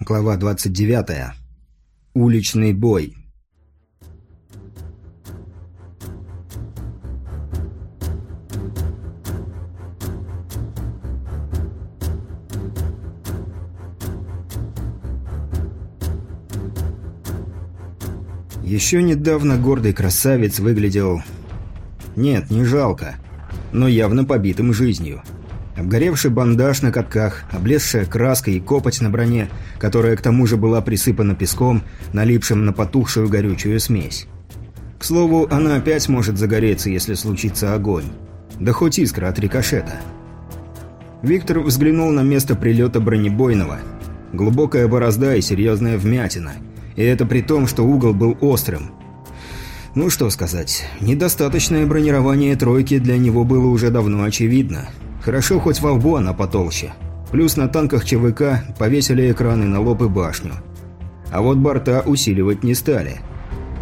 Глава 29. Уличный бой. Еще недавно гордый красавец выглядел... Нет, не жалко, но явно побитым жизнью. Обгоревший бандаж на катках, облезшая краска и копоть на броне, которая к тому же была присыпана песком, налипшим на потухшую горючую смесь. К слову, она опять может загореться, если случится огонь. Да хоть искра от рикошета. Виктор взглянул на место прилета бронебойного. Глубокая борозда и серьезная вмятина. И это при том, что угол был острым. Ну что сказать, недостаточное бронирование тройки для него было уже давно очевидно. Хорошо, хоть во лбу она потолще. Плюс на танках ЧВК повесили экраны на лоб и башню. А вот борта усиливать не стали.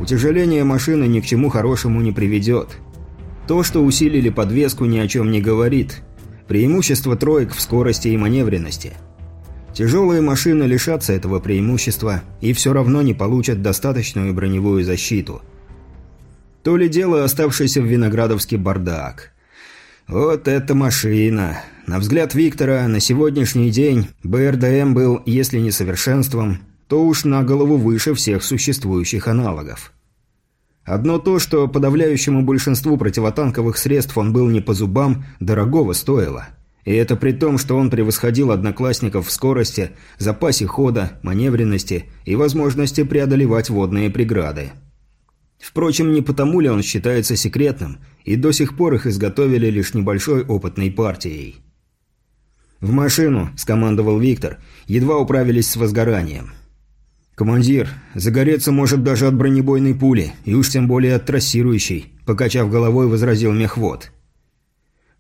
Утяжеление машины ни к чему хорошему не приведет. То, что усилили подвеску, ни о чем не говорит. Преимущество троек в скорости и маневренности. Тяжелые машины лишатся этого преимущества и все равно не получат достаточную броневую защиту. То ли дело оставшийся в Виноградовске бардак – вот эта машина. На взгляд Виктора, на сегодняшний день БРДМ был, если не совершенством, то уж на голову выше всех существующих аналогов. Одно то, что подавляющему большинству противотанковых средств он был не по зубам, дорогого стоило. И это при том, что он превосходил одноклассников в скорости, запасе хода, маневренности и возможности преодолевать водные преграды. Впрочем, не потому ли он считается секретным, и до сих пор их изготовили лишь небольшой опытной партией. «В машину!» – скомандовал Виктор, едва управились с возгоранием. «Командир, загореться может даже от бронебойной пули, и уж тем более от трассирующей», – покачав головой, возразил мехвод.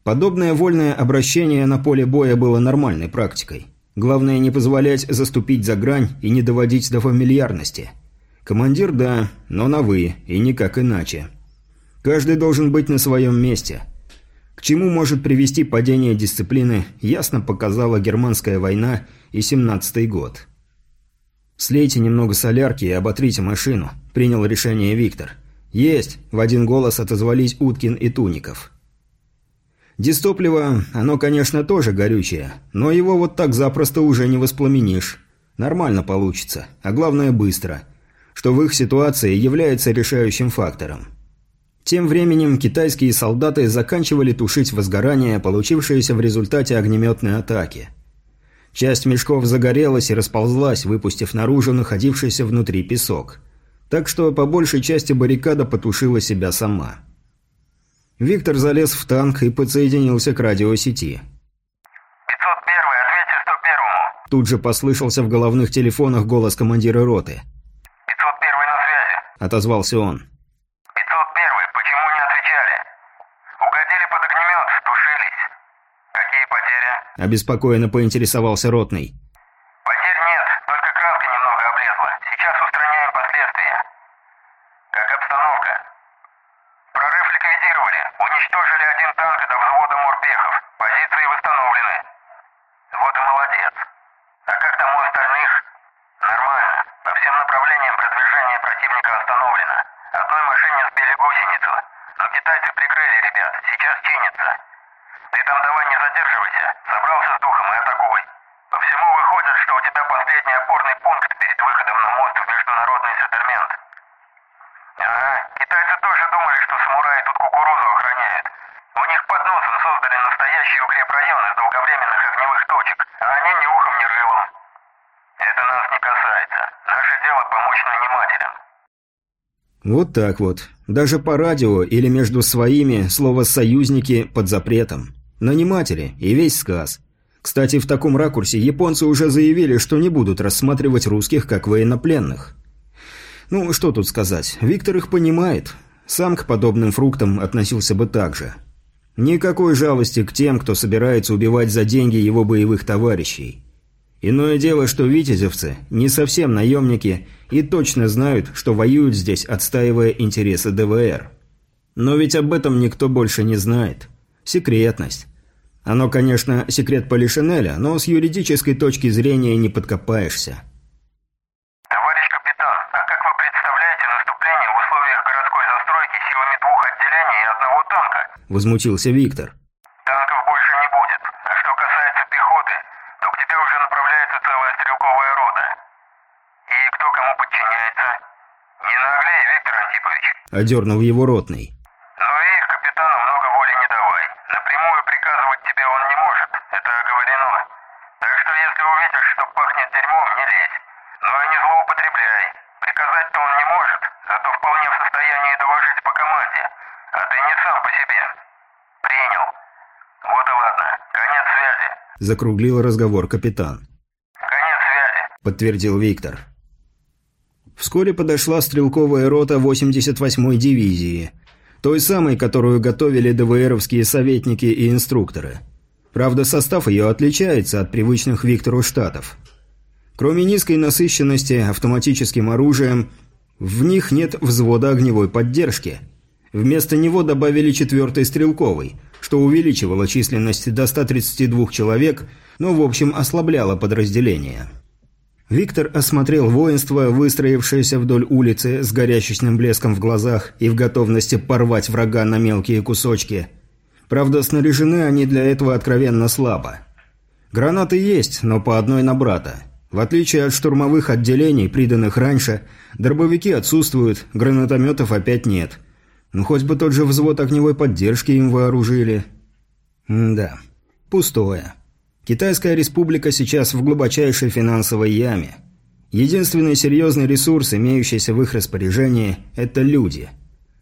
Подобное вольное обращение на поле боя было нормальной практикой. Главное не позволять заступить за грань и не доводить до фамильярности – Командир – да, но на «вы», и никак иначе. Каждый должен быть на своем месте. К чему может привести падение дисциплины, ясно показала германская война и 17-й год. «Слейте немного солярки и оботрите машину», – принял решение Виктор. «Есть!» – в один голос отозвались Уткин и Туников. Дистопливо, оно, конечно, тоже горючее, но его вот так запросто уже не воспламенишь. Нормально получится, а главное быстро – что в их ситуации является решающим фактором. Тем временем китайские солдаты заканчивали тушить возгорание, получившееся в результате огнеметной атаки. Часть мешков загорелась и расползлась, выпустив наружу находившийся внутри песок. Так что по большей части баррикада потушила себя сама. Виктор залез в танк и подсоединился к радиосети. 501 ответьте 101-му. Тут же послышался в головных телефонах голос командира роты –– отозвался он. 501 почему не отвечали? Угодили под огнемет, тушились. Какие потери?» – обеспокоенно поинтересовался ротный. «Потерь нет, только краска немного облезла. Сейчас устраняем последствия. Как обстановка?» «Прорыв ликвидировали. Уничтожили один танк до взвода морпехов. Позиции восстановлены. Вот и молодец. А как там у остальных?» «Нормально. По всем направлениям продвижение противника остановлено. Машине сбили гусеницу. Но китайцы прикрыли ребят. Сейчас чинится. Ты там давай не задерживайся. Собрался с духом и атакуй. По всему выходит, что у тебя последний опорный пункт перед выходом на мост в международный сеттельмент. Ага, китайцы тоже думали, что самураи тут кукурузу охраняют. У них под носом создали настоящий укрепрайон из долговременных огневых точек, а они ни ухом, ни рылом. Это нас не касается. Наше дело помочь нанимателям. Вот так вот. Даже по радио или между своими слово «союзники» под запретом. Наниматели и весь сказ. Кстати, в таком ракурсе японцы уже заявили, что не будут рассматривать русских как военнопленных. Ну, что тут сказать, Виктор их понимает. Сам к подобным фруктам относился бы так же. Никакой жалости к тем, кто собирается убивать за деньги его боевых товарищей. Иное дело, что витязевцы не совсем наемники и точно знают, что воюют здесь, отстаивая интересы ДВР. Но ведь об этом никто больше не знает. Секретность. Оно, конечно, секрет Полишинеля, но с юридической точки зрения не подкопаешься. Товарищ капитан, а как вы представляете наступление в условиях городской застройки силами двух отделений и одного танка? Возмутился Виктор. Одернул его ротный. Но и их капитану много воли не давай. Напрямую приказывать тебе он не может. Это оговорено. Так что если увидишь, что пахнет дерьмом, не лезь. Но и не злоупотребляй. Приказать-то он не может, зато вполне в состоянии доложить по команде. А ты не сам по себе. Принял. Вот и ладно. Конец связи. Закруглил разговор капитан. Конец связи. Подтвердил Виктор. Вскоре подошла стрелковая рота 88-й дивизии. Той самой, которую готовили ДВРовские советники и инструкторы. Правда, состав ее отличается от привычных Виктору штатов. Кроме низкой насыщенности автоматическим оружием, в них нет взвода огневой поддержки. Вместо него добавили четвертый стрелковый, что увеличивало численность до 132 человек, но в общем ослабляло подразделение. Виктор осмотрел воинство, выстроившееся вдоль улицы с горячечным блеском в глазах и в готовности порвать врага на мелкие кусочки. Правда, снаряжены они для этого откровенно слабо. Гранаты есть, но по одной на брата. В отличие от штурмовых отделений, приданных раньше, дробовики отсутствуют, гранатометов опять нет. Ну, хоть бы тот же взвод огневой поддержки им вооружили. М да, пустое. Китайская республика сейчас в глубочайшей финансовой яме. Единственный серьезный ресурс, имеющийся в их распоряжении, это люди.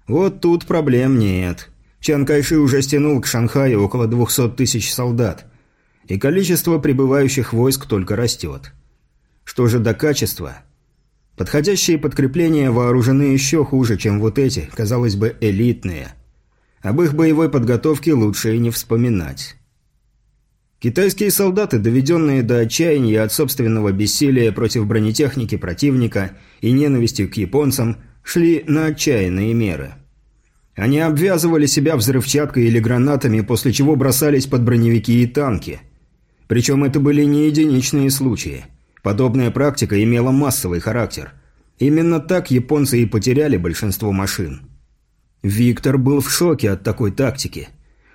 Вот тут проблем нет. Чан Кайши уже стянул к Шанхаю около 200 тысяч солдат. И количество прибывающих войск только растет. Что же до качества? Подходящие подкрепления вооружены еще хуже, чем вот эти, казалось бы, элитные. Об их боевой подготовке лучше и не вспоминать. Китайские солдаты, доведенные до отчаяния от собственного бессилия против бронетехники противника и ненависти к японцам, шли на отчаянные меры. Они обвязывали себя взрывчаткой или гранатами, после чего бросались под броневики и танки. Причем это были не единичные случаи. Подобная практика имела массовый характер. Именно так японцы и потеряли большинство машин. Виктор был в шоке от такой тактики –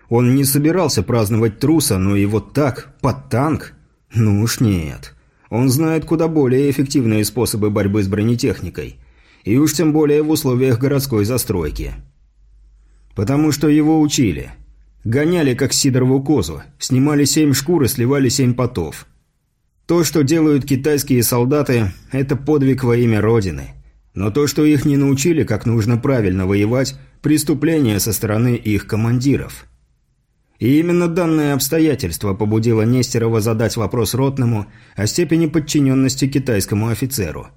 он не собирался праздновать труса, но и вот так, под танк? Ну уж нет. Он знает куда более эффективные способы борьбы с бронетехникой. И уж тем более в условиях городской застройки. Потому что его учили. Гоняли как сидорову козу, снимали семь шкур и сливали семь потов. То, что делают китайские солдаты, это подвиг во имя Родины. Но то, что их не научили, как нужно правильно воевать, преступление со стороны их командиров. И именно данное обстоятельство побудило Нестерова задать вопрос Ротному о степени подчиненности китайскому офицеру.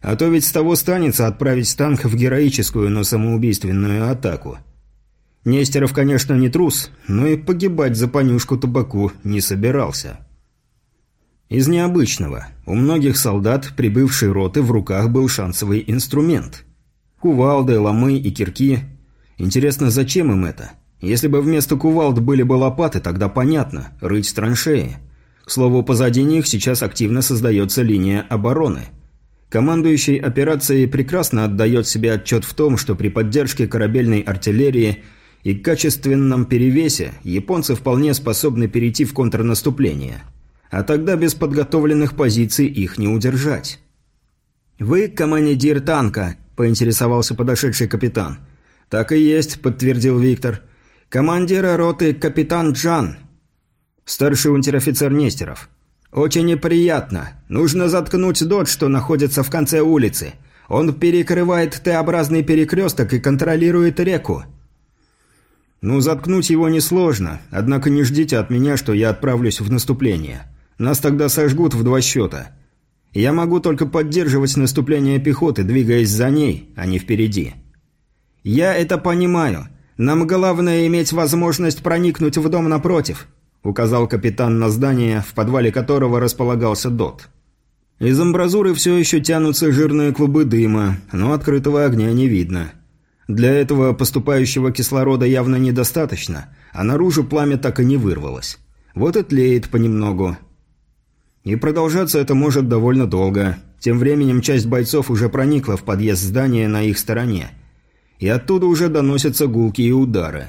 А то ведь с того станется отправить танк в героическую, но самоубийственную атаку. Нестеров, конечно, не трус, но и погибать за понюшку табаку не собирался. Из необычного. У многих солдат, прибывшей роты, в руках был шансовый инструмент. Кувалды, ломы и кирки. Интересно, зачем им это? Если бы вместо кувалд были бы лопаты, тогда понятно – рыть траншеи. К слову, позади них сейчас активно создается линия обороны. Командующий операцией прекрасно отдает себе отчет в том, что при поддержке корабельной артиллерии и качественном перевесе японцы вполне способны перейти в контрнаступление. А тогда без подготовленных позиций их не удержать. «Вы командир танка», – поинтересовался подошедший капитан. «Так и есть», – подтвердил Виктор – Командира роты капитан Джан. Старший унтер-офицер Нестеров. Очень неприятно. Нужно заткнуть дот, что находится в конце улицы. Он перекрывает Т-образный перекресток и контролирует реку. Ну, заткнуть его несложно, однако не ждите от меня, что я отправлюсь в наступление. Нас тогда сожгут в два счета. Я могу только поддерживать наступление пехоты, двигаясь за ней, а не впереди. Я это понимаю. «Нам главное иметь возможность проникнуть в дом напротив», указал капитан на здание, в подвале которого располагался ДОТ. Из амбразуры все еще тянутся жирные клубы дыма, но открытого огня не видно. Для этого поступающего кислорода явно недостаточно, а наружу пламя так и не вырвалось. Вот и тлеет понемногу. И продолжаться это может довольно долго. Тем временем часть бойцов уже проникла в подъезд здания на их стороне – и оттуда уже доносятся гулки и удары.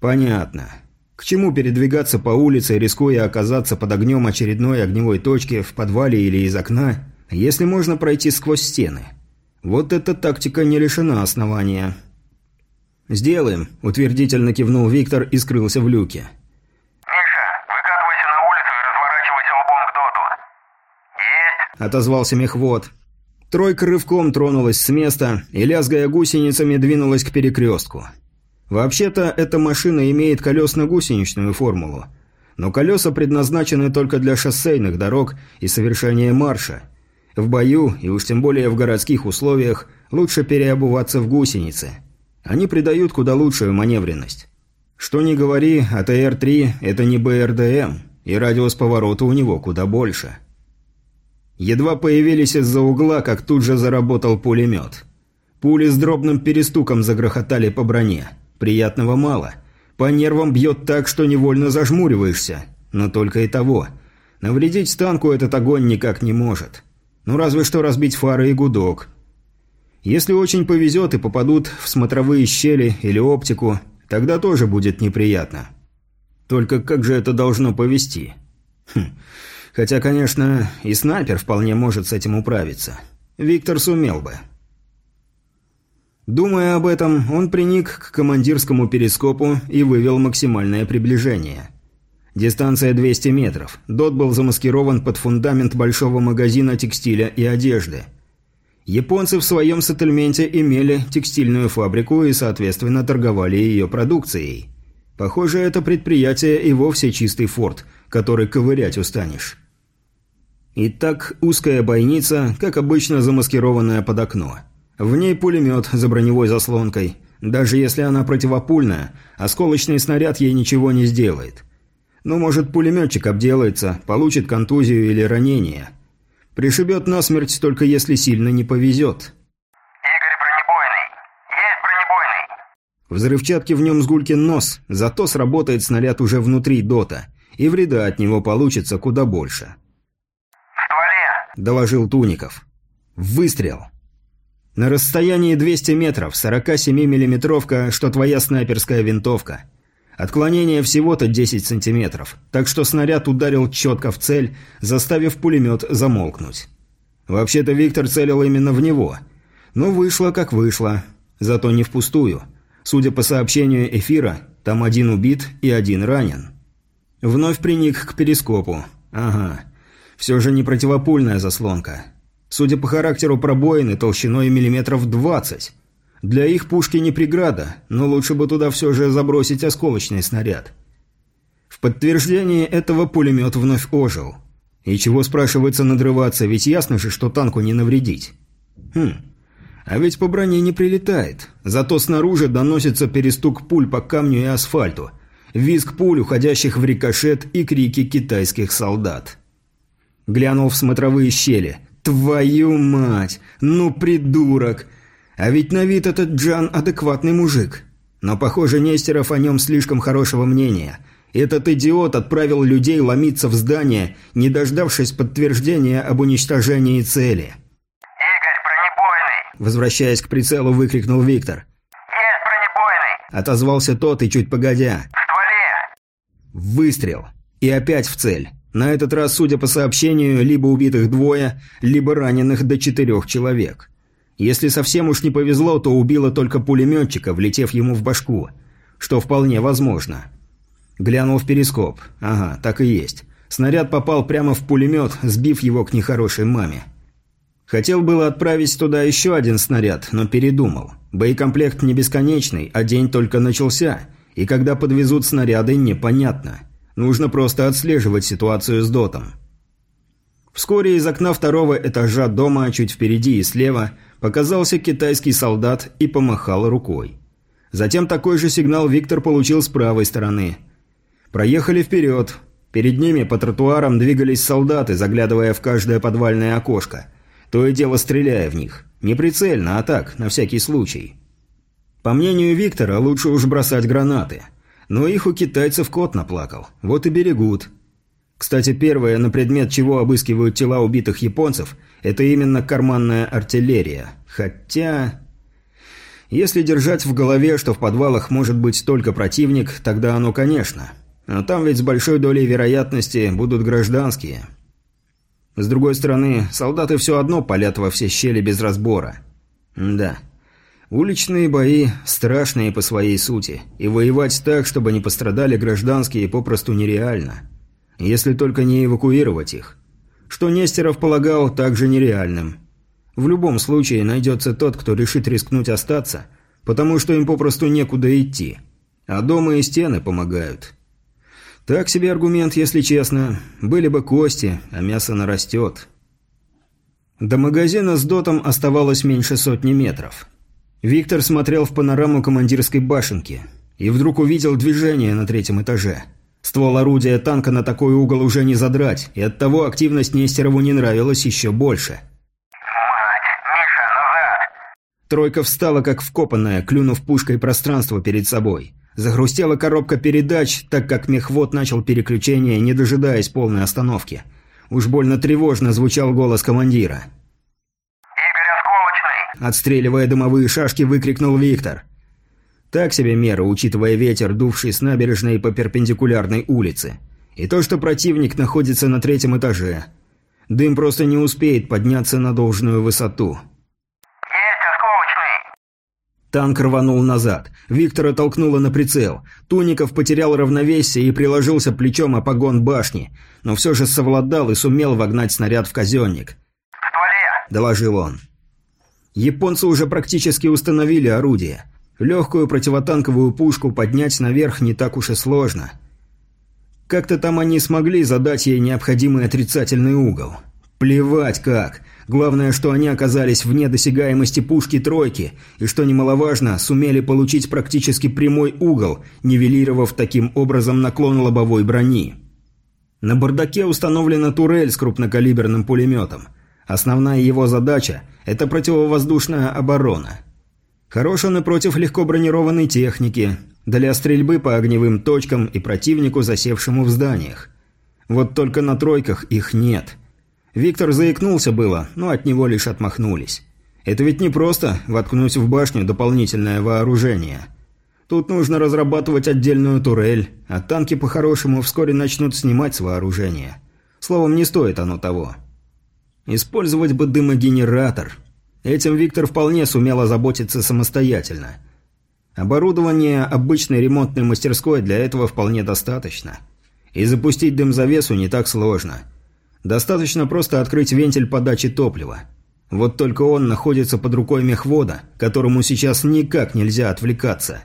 Понятно. К чему передвигаться по улице, рискуя оказаться под огнем очередной огневой точки в подвале или из окна, если можно пройти сквозь стены? Вот эта тактика не лишена основания. «Сделаем», – утвердительно кивнул Виктор и скрылся в люке. «Миша, выкатывайся на улицу и разворачивайся лбом к доту». «Есть!» – отозвался мехвод. Тройка рывком тронулась с места и, лязгая гусеницами, двинулась к перекрестку. Вообще-то, эта машина имеет колесно-гусеничную формулу. Но колеса предназначены только для шоссейных дорог и совершения марша. В бою, и уж тем более в городских условиях, лучше переобуваться в гусеницы. Они придают куда лучшую маневренность. Что ни говори, АТР-3 – это не БРДМ, и радиус поворота у него куда больше. Едва появились из-за угла, как тут же заработал пулемет. Пули с дробным перестуком загрохотали по броне. Приятного мало. По нервам бьет так, что невольно зажмуриваешься. Но только и того. Навредить танку этот огонь никак не может. Ну разве что разбить фары и гудок. Если очень повезет и попадут в смотровые щели или оптику, тогда тоже будет неприятно. Только как же это должно повести? Хм... Хотя, конечно, и снайпер вполне может с этим управиться. Виктор сумел бы. Думая об этом, он приник к командирскому перископу и вывел максимальное приближение. Дистанция 200 метров. Дот был замаскирован под фундамент большого магазина текстиля и одежды. Японцы в своем сеттельменте имели текстильную фабрику и, соответственно, торговали ее продукцией. Похоже, это предприятие и вовсе чистый форт, который ковырять устанешь. Итак, узкая бойница, как обычно замаскированная под окно. В ней пулемет за броневой заслонкой. Даже если она противопульная, осколочный снаряд ей ничего не сделает. Ну, может, пулеметчик обделается, получит контузию или ранение. Пришибет насмерть, только если сильно не повезет. «Игорь бронебойный! Есть бронебойный!» Взрывчатки в нем сгулькин нос, зато сработает снаряд уже внутри дота, и вреда от него получится куда больше. – доложил Туников. Выстрел. На расстоянии 200 метров, 47-миллиметровка, что твоя снайперская винтовка. Отклонение всего-то 10 сантиметров, так что снаряд ударил четко в цель, заставив пулемет замолкнуть. Вообще-то Виктор целил именно в него. Но вышло как вышло. Зато не впустую. Судя по сообщению эфира, там один убит и один ранен. Вновь приник к перископу. Ага. Все же не противопульная заслонка. Судя по характеру пробоины, толщиной миллиметров 20. Для их пушки не преграда, но лучше бы туда все же забросить осколочный снаряд. В подтверждение этого пулемет вновь ожил. И чего, спрашивается, надрываться, ведь ясно же, что танку не навредить. Хм, а ведь по броне не прилетает. Зато снаружи доносится перестук пуль по камню и асфальту, визг пуль, уходящих в рикошет и крики китайских солдат. Глянул в смотровые щели. «Твою мать! Ну, придурок! А ведь на вид этот Джан адекватный мужик. Но, похоже, Нестеров о нем слишком хорошего мнения. Этот идиот отправил людей ломиться в здание, не дождавшись подтверждения об уничтожении цели». «Игорь, бронебойный!» Возвращаясь к прицелу, выкрикнул Виктор. «Есть бронебойный!» Отозвался тот и чуть погодя. «В стволе!» Выстрел. И опять в цель. На этот раз, судя по сообщению, либо убитых двое, либо раненых до четырех человек. Если совсем уж не повезло, то убило только пулеметчика, влетев ему в башку. Что вполне возможно. Глянул в перископ. Ага, так и есть. Снаряд попал прямо в пулемет, сбив его к нехорошей маме. Хотел было отправить туда еще один снаряд, но передумал. Боекомплект не бесконечный, а день только начался, и когда подвезут снаряды, непонятно. Нужно просто отслеживать ситуацию с дотом. Вскоре из окна второго этажа дома, чуть впереди и слева, показался китайский солдат и помахал рукой. Затем такой же сигнал Виктор получил с правой стороны. Проехали вперед. Перед ними по тротуарам двигались солдаты, заглядывая в каждое подвальное окошко. То и дело стреляя в них. Не прицельно, а так, на всякий случай. По мнению Виктора, лучше уж бросать гранаты – но их у китайцев кот наплакал. Вот и берегут. Кстати, первое, на предмет чего обыскивают тела убитых японцев, это именно карманная артиллерия. Хотя... Если держать в голове, что в подвалах может быть только противник, тогда оно, конечно. Но там ведь с большой долей вероятности будут гражданские. С другой стороны, солдаты все одно палят во все щели без разбора. да. Уличные бои страшные по своей сути, и воевать так, чтобы не пострадали гражданские, попросту нереально. Если только не эвакуировать их. Что Нестеров полагал также нереальным. В любом случае найдется тот, кто решит рискнуть остаться, потому что им попросту некуда идти. А дома и стены помогают. Так себе аргумент, если честно. Были бы кости, а мясо нарастет. До магазина с дотом оставалось меньше сотни метров. Виктор смотрел в панораму командирской башенки и вдруг увидел движение на третьем этаже. Ствол орудия танка на такой угол уже не задрать, и оттого активность Нестерову не нравилась еще больше. Мать, Миша, назад! Тройка встала как вкопанная, клюнув пушкой пространство перед собой. Загрустела коробка передач, так как мехвод начал переключение, не дожидаясь полной остановки. Уж больно тревожно звучал голос командира. Отстреливая дымовые шашки, выкрикнул Виктор. Так себе мера, учитывая ветер, дувший с набережной по перпендикулярной улице. И то, что противник находится на третьем этаже. Дым просто не успеет подняться на должную высоту. Есть осколочный! Танк рванул назад. Виктора толкнуло на прицел. Туников потерял равновесие и приложился плечом о погон башни, но все же совладал и сумел вогнать снаряд в казенник. В стволе! – доложил он. Японцы уже практически установили орудие. Легкую противотанковую пушку поднять наверх не так уж и сложно. Как-то там они смогли задать ей необходимый отрицательный угол. Плевать как. Главное, что они оказались вне досягаемости пушки тройки, и, что немаловажно, сумели получить практически прямой угол, нивелировав таким образом наклон лобовой брони. На бардаке установлена турель с крупнокалиберным пулеметом. Основная его задача – это противовоздушная оборона. Хорош он и против легко бронированной техники, для стрельбы по огневым точкам и противнику, засевшему в зданиях. Вот только на тройках их нет. Виктор заикнулся было, но от него лишь отмахнулись. Это ведь не просто воткнуть в башню дополнительное вооружение. Тут нужно разрабатывать отдельную турель, а танки по-хорошему вскоре начнут снимать с вооружения. Словом, не стоит оно того. Использовать бы дымогенератор. Этим Виктор вполне сумел озаботиться самостоятельно. Оборудование обычной ремонтной мастерской для этого вполне достаточно. И запустить дымзавесу не так сложно. Достаточно просто открыть вентиль подачи топлива. Вот только он находится под рукой мехвода, которому сейчас никак нельзя отвлекаться.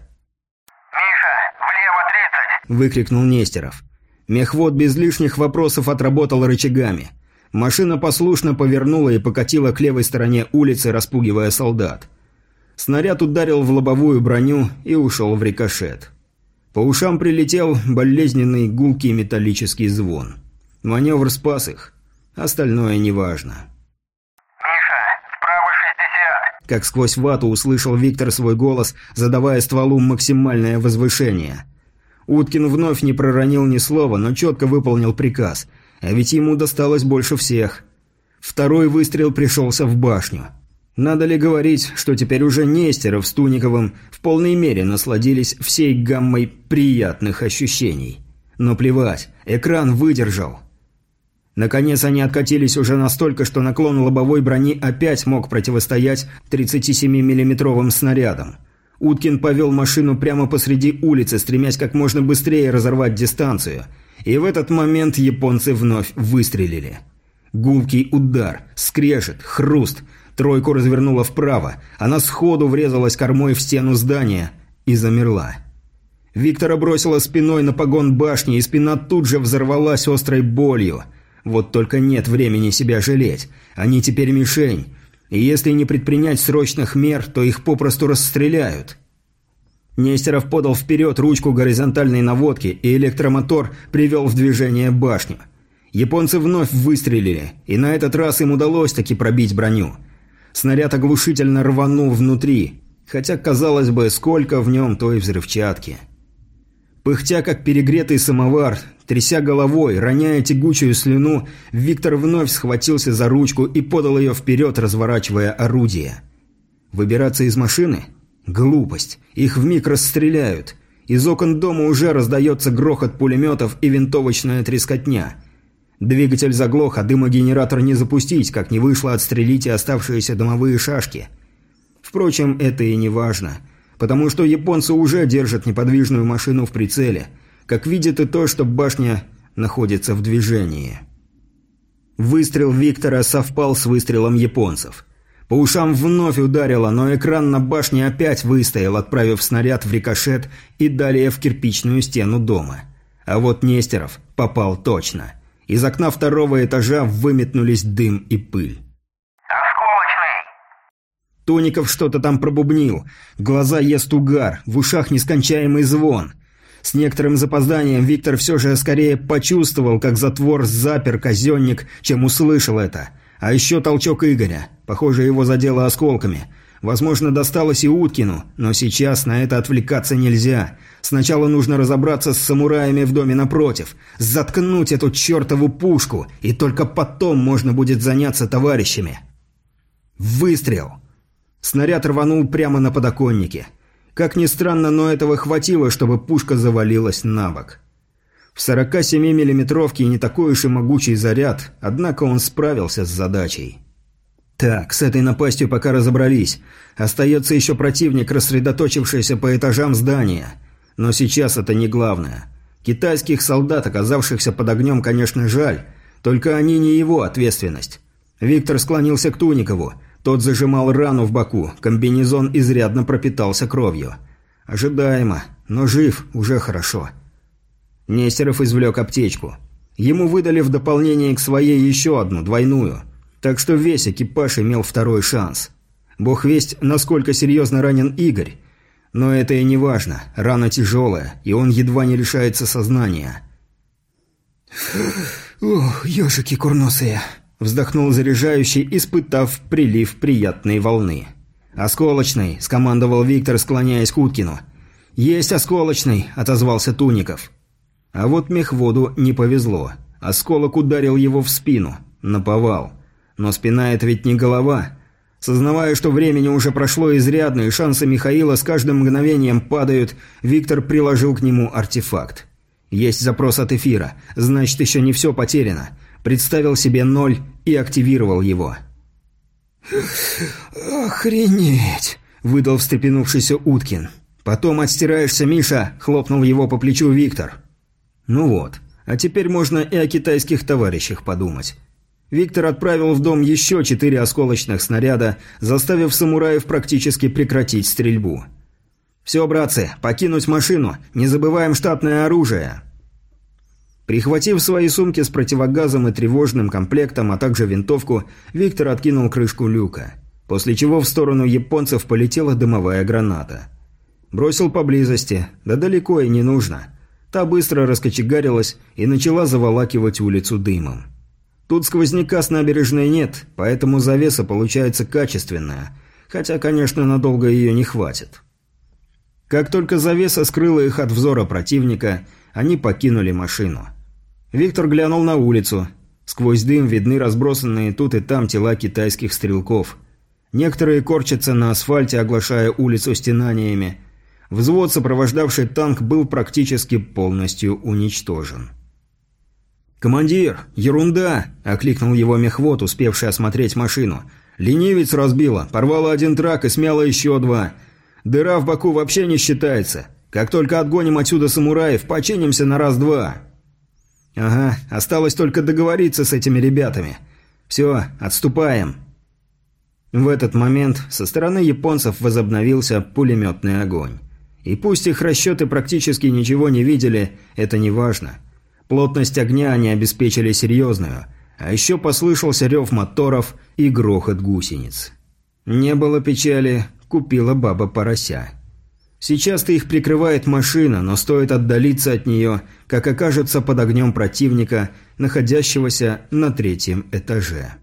«Миша, влево 30!» – выкрикнул Нестеров. Мехвод без лишних вопросов отработал рычагами – Машина послушно повернула и покатила к левой стороне улицы, распугивая солдат. Снаряд ударил в лобовую броню и ушел в рикошет. По ушам прилетел болезненный гулкий металлический звон. Маневр спас их. Остальное неважно. «Миша, справа 60!» Как сквозь вату услышал Виктор свой голос, задавая стволу максимальное возвышение. Уткин вновь не проронил ни слова, но четко выполнил приказ – а ведь ему досталось больше всех. Второй выстрел пришелся в башню. Надо ли говорить, что теперь уже Нестеров с Туниковым в полной мере насладились всей гаммой приятных ощущений. Но плевать, экран выдержал. Наконец они откатились уже настолько, что наклон лобовой брони опять мог противостоять 37 миллиметровым снарядам. Уткин повел машину прямо посреди улицы, стремясь как можно быстрее разорвать дистанцию – и в этот момент японцы вновь выстрелили. Гулкий удар, скрежет, хруст. Тройку развернула вправо. Она сходу врезалась кормой в стену здания и замерла. Виктора бросила спиной на погон башни, и спина тут же взорвалась острой болью. Вот только нет времени себя жалеть. Они теперь мишень. И если не предпринять срочных мер, то их попросту расстреляют. Нестеров подал вперед ручку горизонтальной наводки, и электромотор привел в движение башню. Японцы вновь выстрелили, и на этот раз им удалось таки пробить броню. Снаряд оглушительно рванул внутри, хотя, казалось бы, сколько в нем той взрывчатки. Пыхтя, как перегретый самовар, тряся головой, роняя тягучую слюну, Виктор вновь схватился за ручку и подал ее вперед, разворачивая орудие. Выбираться из машины – Глупость. Их вмиг расстреляют. Из окон дома уже раздается грохот пулеметов и винтовочная трескотня. Двигатель заглох, а дымогенератор не запустить, как не вышло отстрелить и оставшиеся домовые шашки. Впрочем, это и не важно, потому что японцы уже держат неподвижную машину в прицеле, как видят и то, что башня находится в движении. Выстрел Виктора совпал с выстрелом японцев. По ушам вновь ударило, но экран на башне опять выстоял, отправив снаряд в рикошет и далее в кирпичную стену дома. А вот Нестеров попал точно. Из окна второго этажа выметнулись дым и пыль. «Осколочный!» Туников что-то там пробубнил. Глаза ест угар, в ушах нескончаемый звон. С некоторым запозданием Виктор все же скорее почувствовал, как затвор запер казенник, чем услышал это. А еще толчок Игоря. Похоже, его задело осколками. Возможно, досталось и Уткину, но сейчас на это отвлекаться нельзя. Сначала нужно разобраться с самураями в доме напротив, заткнуть эту чертову пушку, и только потом можно будет заняться товарищами. Выстрел! Снаряд рванул прямо на подоконнике. Как ни странно, но этого хватило, чтобы пушка завалилась на бок. В 47-миллиметровке не такой уж и могучий заряд, однако он справился с задачей. Так, с этой напастью пока разобрались. Остается еще противник, рассредоточившийся по этажам здания. Но сейчас это не главное. Китайских солдат, оказавшихся под огнем, конечно, жаль. Только они не его ответственность. Виктор склонился к Туникову. Тот зажимал рану в боку, комбинезон изрядно пропитался кровью. Ожидаемо, но жив, уже хорошо. Нестеров извлек аптечку. Ему выдали в дополнение к своей еще одну, двойную. Так что весь экипаж имел второй шанс. Бог весть, насколько серьезно ранен Игорь. Но это и не важно. Рана тяжелая, и он едва не лишается сознания. «Ох, ежики курносые!» Вздохнул заряжающий, испытав прилив приятной волны. «Осколочный!» – скомандовал Виктор, склоняясь к Уткину. «Есть осколочный!» – отозвался Туников. А вот мехводу не повезло. Осколок ударил его в спину. Наповал. Но спина – это ведь не голова. Сознавая, что времени уже прошло изрядно, и шансы Михаила с каждым мгновением падают, Виктор приложил к нему артефакт. Есть запрос от эфира, значит, еще не все потеряно представил себе ноль и активировал его. «Охренеть!» – выдал встрепенувшийся Уткин. «Потом отстираешься, Миша!» – хлопнул его по плечу Виктор. «Ну вот, а теперь можно и о китайских товарищах подумать». Виктор отправил в дом еще четыре осколочных снаряда, заставив самураев практически прекратить стрельбу. «Все, братцы, покинуть машину, не забываем штатное оружие!» Прихватив свои сумки с противогазом и тревожным комплектом, а также винтовку, Виктор откинул крышку люка, после чего в сторону японцев полетела дымовая граната. Бросил поблизости, да далеко и не нужно. Та быстро раскочегарилась и начала заволакивать улицу дымом. Тут сквозняка с набережной нет, поэтому завеса получается качественная, хотя, конечно, надолго ее не хватит. Как только завеса скрыла их от взора противника, они покинули машину – Виктор глянул на улицу. Сквозь дым видны разбросанные тут и там тела китайских стрелков. Некоторые корчатся на асфальте, оглашая улицу стенаниями. Взвод, сопровождавший танк, был практически полностью уничтожен. «Командир, ерунда!» – окликнул его мехвод, успевший осмотреть машину. «Ленивец разбила, порвала один трак и смяла еще два. Дыра в боку вообще не считается. Как только отгоним отсюда самураев, починимся на раз-два». «Ага, осталось только договориться с этими ребятами. Все, отступаем». В этот момент со стороны японцев возобновился пулеметный огонь. И пусть их расчеты практически ничего не видели, это не важно. Плотность огня они обеспечили серьезную, а еще послышался рев моторов и грохот гусениц. Не было печали, купила баба порося. Сейчас-то их прикрывает машина, но стоит отдалиться от нее, как окажется под огнем противника, находящегося на третьем этаже.